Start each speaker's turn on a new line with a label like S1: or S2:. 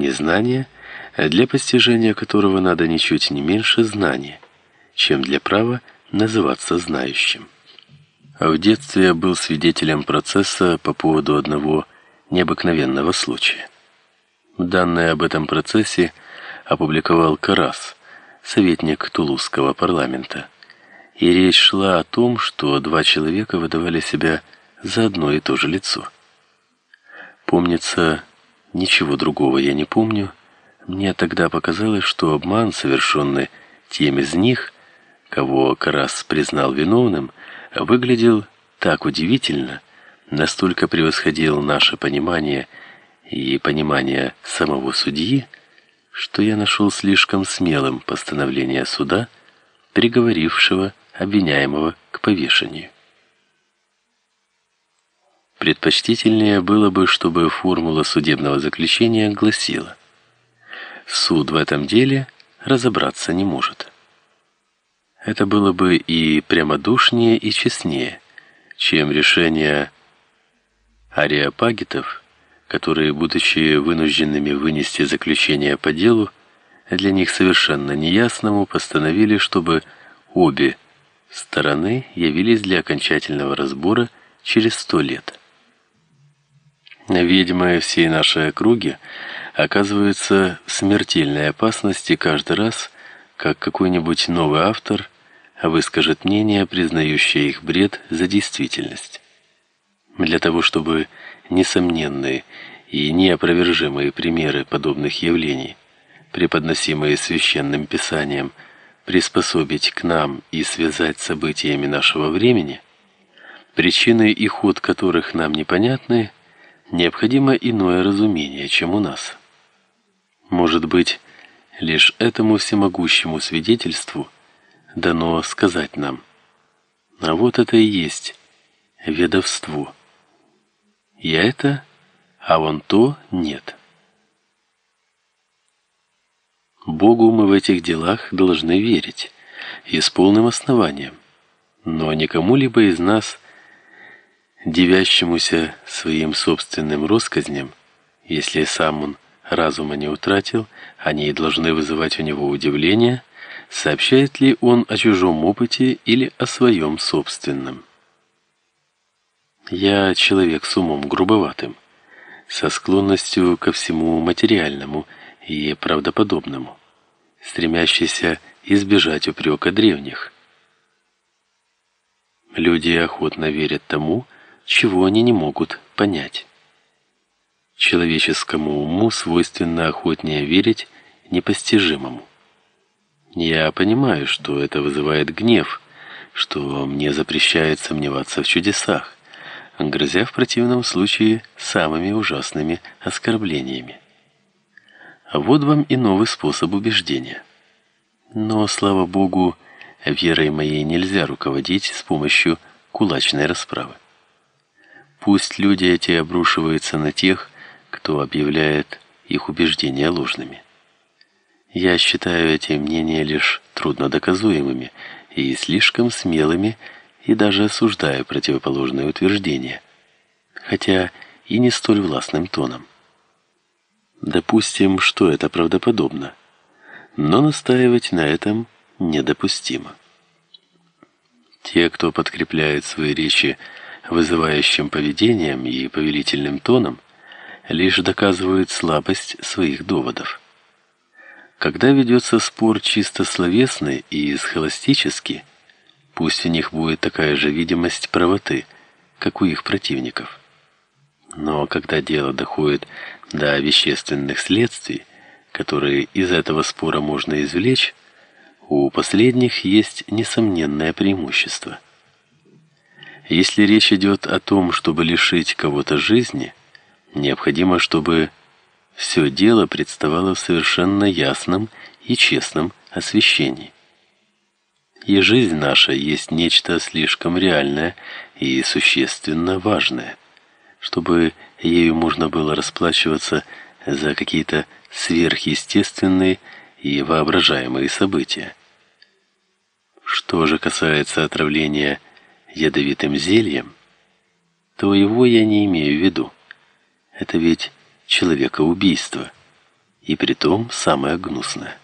S1: незнание, для постижения которого надо ничуть не меньше знания, чем для права называться знающим. В детстве я был свидетелем процесса по поводу одного необыкновенного случая. Данные об этом процессе опубликовал Карас, советник Тулузского парламента. И речь шла о том, что два человека выдавали себя за одно и то же лицо. Помнится, ничего другого я не помню. Мне тогда показалось, что обман, совершенный тем из них, кого Карас признал виновным, выглядел так удивительно, настолько превосходил наше понимание и понимание самого судьи, что я нашел слишком смелым постановление суда, приговорившего обвиняемого к повешению. Предпочтительнее было бы, чтобы формула судебного заключения гласила: суд в этом деле разобраться не может. Это было бы и прямодушнее, и честнее, чем решение ариапагитов, которые, будучи вынужденными вынести заключение по делу, для них совершенно неясному, постановили, чтобы обе стороны явились для окончательного разбора через сто лет. Ведьмы всей нашей округи оказываются в смертельной опасности каждый раз, как какой-нибудь новый автор выскажет мнение, признающее их бред за действительность. Для того, чтобы несомненные и неопровержимые примеры подобных явлений, преподносимые священным писанием, приспособить к нам и связать с событиями нашего времени, причины и ход которых нам непонятны, необходимо иное разумение, чем у нас. Может быть, лишь этому всемогущему свидетельству дано сказать нам: а вот это и есть ведовство. Я это, а вон то нет. Богу мы в этих делах должны верить и с полным основанием, но никому либо из нас девящемуся своим собственным россказням, если сам он разума не утратил, они и должны вызывать у него удивление, сообщает ли он о чужом опыте или о своем собственном. Я человек с умом грубоватым, со склонностью ко всему материальному и правдоподобному, стремящийся избежать упрека древних. Люди охотно верят тому, чего они не могут понять. Человеческому уму свойственно охотнее верить непостижимому. Я понимаю, что это вызывает гнев, что мне запрещают сомневаться в чудесах, грозя в противном случае самыми ужасными оскорблениями. Вот вам и новый способ убеждения. Но, слава Богу, верой моей нельзя руководить с помощью кулачной расправы. Пусть люди эти обрушиваются на тех, кто объявляет их убеждения ложными. Я считаю эти мнения лишь труднодоказуемыми и слишком смелыми, и даже осуждаю противоположные утверждения, хотя и не столь властным тоном. Допустим, что это правдоподобно, но настаивать на этом недопустимо. Те, кто подкрепляет свои речи вызывающим поведением и повелительным тоном, лишь доказывают слабость своих доводов. Когда ведется спор чисто словесный и схоластический, пусть у них будет такая же видимость правоты, как у их противников. Но когда дело доходит до вещественных следствий, которые из этого спора можно извлечь, у последних есть несомненное преимущество – если речь идет о том, чтобы лишить кого-то жизни, необходимо, чтобы все дело представало в совершенно ясном и честном освещении. И жизнь наша есть нечто слишком реальное и существенно важное, чтобы ею можно было расплачиваться за какие-то сверхъестественные и воображаемые события. Что же касается отравления ядовитым зельем, то его я не имею в виду. Это ведь человекоубийство. и притом самое гнусное.